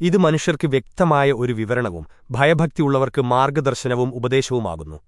ഇത് മനുഷ്യർക്ക് വ്യക്തമായ ഒരു വിവരണവും ഭയഭക്തിയുള്ളവർക്ക് മാർഗദർശനവും ഉപദേശവുമാകുന്നു.